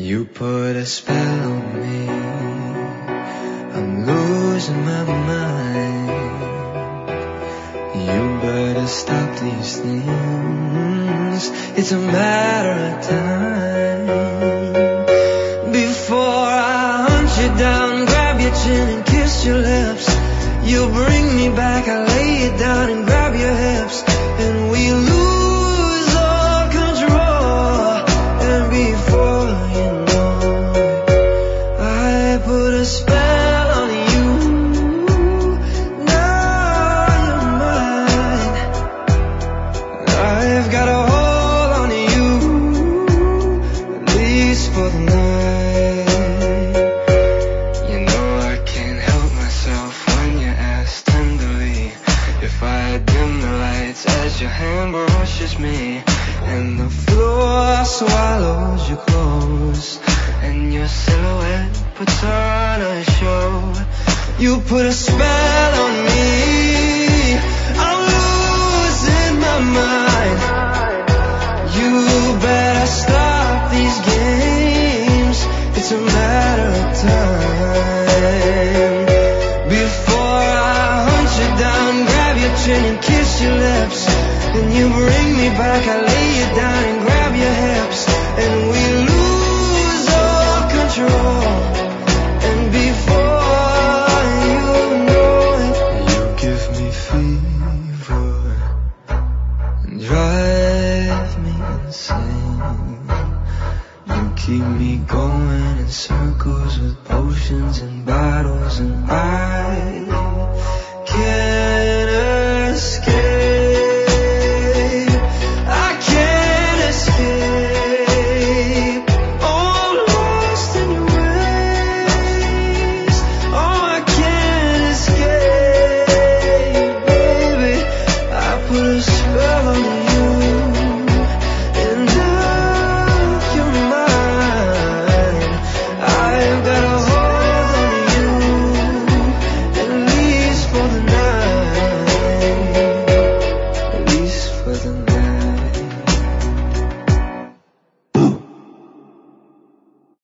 You put a spell on me. I'm losing my mind. You better stop these things. It's a matter of time. Your hand brushes me, and the floor swallows your clothes, and your silhouette puts on a show. You put a spell on me. I'm losing my mind. You better stop these games. It's a matter of time. Before I hunt you down, grab your chin and kiss your lips. You bring me back, I lay you down and grab your hips. And we lose all control. And before you know it, you give me fever and drive me insane. You keep me going in circles with potions and bottles, and I can't.